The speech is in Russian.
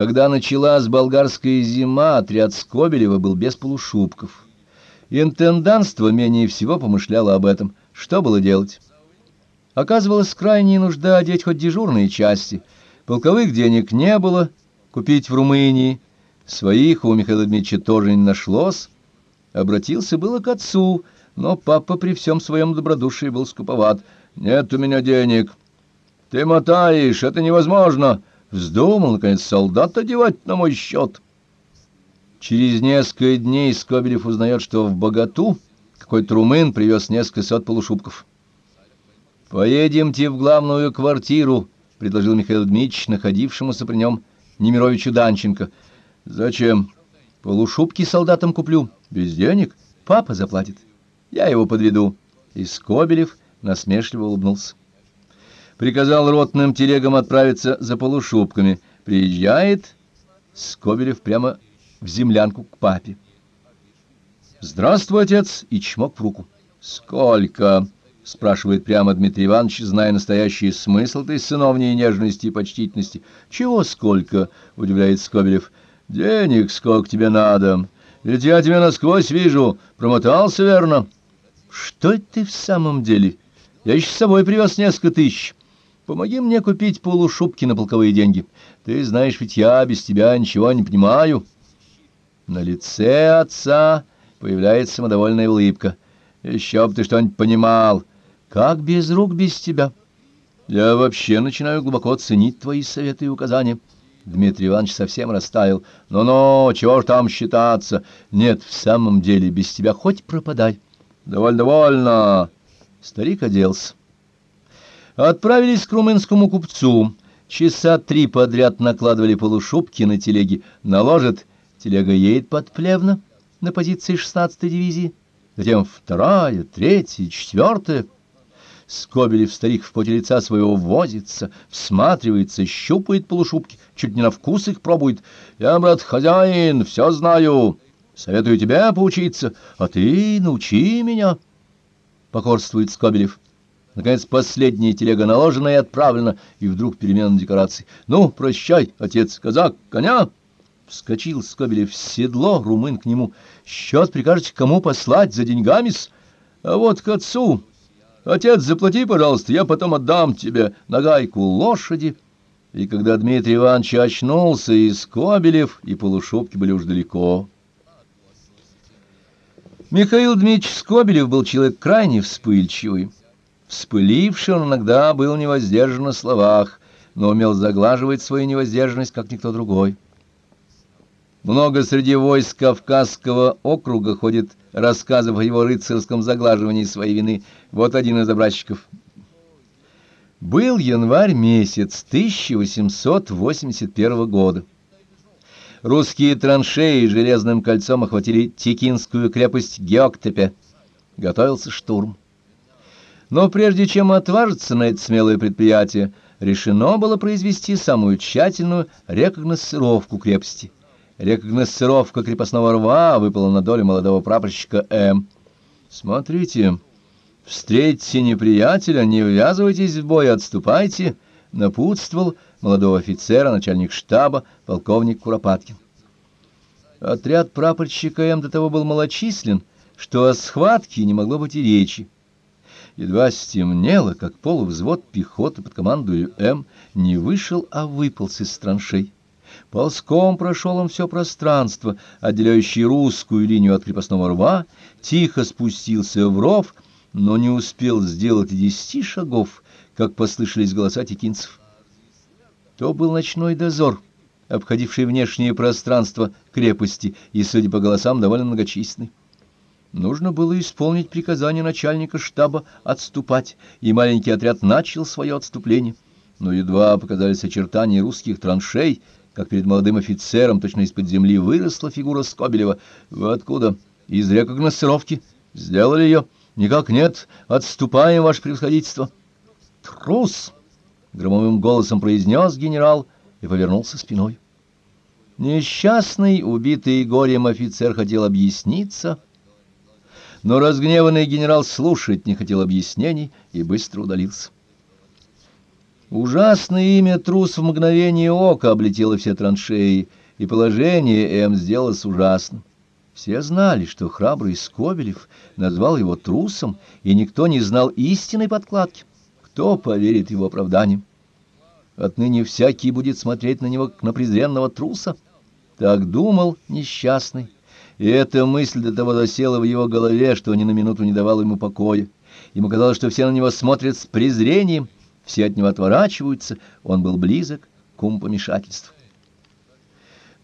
Когда началась болгарская зима, отряд Скобелева был без полушубков. Интенданство менее всего помышляло об этом. Что было делать? Оказывалась крайняя нужда одеть хоть дежурные части. Полковых денег не было, купить в Румынии. Своих у Михаила Дмитриевича тоже не нашлось. Обратился было к отцу, но папа при всем своем добродушии был скуповат. «Нет у меня денег». «Ты мотаешь, это невозможно». Вздумал, наконец, солдат одевать на мой счет. Через несколько дней Скобелев узнает, что в Богату какой-то румын привез несколько сот полушубков. «Поедемте в главную квартиру», — предложил Михаил Дмитриевич, находившемуся при нем Немировичу Данченко. «Зачем? Полушубки солдатам куплю. Без денег? Папа заплатит. Я его подведу». И Скобелев насмешливо улыбнулся приказал ротным телегам отправиться за полушубками. Приезжает Скобелев прямо в землянку к папе. «Здравствуй, отец!» и чмок в руку. «Сколько?» — спрашивает прямо Дмитрий Иванович, зная настоящий смысл этой сыновней нежности и почтительности. «Чего сколько?» — удивляет Скобелев. «Денег сколько тебе надо? Ведь я тебя насквозь вижу. Промотался, верно?» «Что это ты в самом деле? Я еще с собой привез несколько тысяч». Помоги мне купить полушубки на полковые деньги. Ты знаешь, ведь я без тебя ничего не понимаю. На лице отца появляется самодовольная улыбка. Еще бы ты что-нибудь понимал. Как без рук без тебя? Я вообще начинаю глубоко ценить твои советы и указания. Дмитрий Иванович совсем растаял. Ну-ну, чего ж там считаться? Нет, в самом деле, без тебя хоть пропадай. Довольно-довольно. Старик оделся. Отправились к румынскому купцу. Часа три подряд накладывали полушубки на телеги. Наложат, телега едет под Плевно на позиции 16-й дивизии. Затем вторая, третья, четвертая. Скобелев старик в поте лица своего возится, всматривается, щупает полушубки, чуть не на вкус их пробует. Я, брат, хозяин, все знаю. Советую тебе поучиться, а ты научи меня. Покорствует Скобелев. Наконец, последняя телега наложена и отправлена, и вдруг перемена декораций. «Ну, прощай, отец, казак, коня!» Вскочил Скобелев в седло, румын к нему. «Счет прикажете кому послать за деньгами-с? А вот к отцу. Отец, заплати, пожалуйста, я потом отдам тебе нагайку лошади». И когда Дмитрий Иванович очнулся, и Скобелев, и полушубки были уж далеко. Михаил Дмитриевич Скобелев был человек крайне вспыльчивый. Вспыливший он иногда был невоздержан на словах, но умел заглаживать свою невоздержанность, как никто другой. Много среди войск Кавказского округа ходит рассказов о его рыцарском заглаживании своей вины. Вот один из образчиков. Был январь месяц 1881 года. Русские траншеи железным кольцом охватили Текинскую крепость Геоктепе. Готовился штурм. Но прежде чем отважиться на это смелое предприятие, решено было произвести самую тщательную рекогносцировку крепости. Рекогносцировка крепостного рва выпала на долю молодого прапорщика М. «Смотрите, встретите неприятеля, не ввязывайтесь в бой, отступайте», — напутствовал молодого офицера, начальник штаба, полковник Куропаткин. Отряд прапорщика М до того был малочислен, что о схватке не могло быть и речи. Едва стемнело, как полувзвод пехоты под командою М не вышел, а выполз из траншей. Ползком прошел он все пространство, отделяющее русскую линию от крепостного рва, тихо спустился в ров, но не успел сделать и десяти шагов, как послышались голоса текинцев. То был ночной дозор, обходивший внешнее пространство крепости, и, судя по голосам, довольно многочисленный. Нужно было исполнить приказание начальника штаба отступать, и маленький отряд начал свое отступление. Но едва показались очертания русских траншей, как перед молодым офицером точно из-под земли выросла фигура Скобелева. «Вы откуда? Из рекогносцировки? Сделали ее?» «Никак нет. Отступаем, ваше превосходительство». «Трус!» — громовым голосом произнес генерал и повернулся спиной. Несчастный, убитый горем офицер хотел объясниться — но разгневанный генерал слушать не хотел объяснений и быстро удалился. Ужасное имя трус в мгновение ока облетело все траншеи, и положение М сделалось ужасным. Все знали, что храбрый Скобелев назвал его трусом, и никто не знал истинной подкладки. Кто поверит его оправданиям? Отныне всякий будет смотреть на него, как на презренного труса. Так думал несчастный, и эта мысль до того засела в его голове, что ни на минуту не давала ему покоя. Ему казалось, что все на него смотрят с презрением, все от него отворачиваются, он был близок к умопомешательству.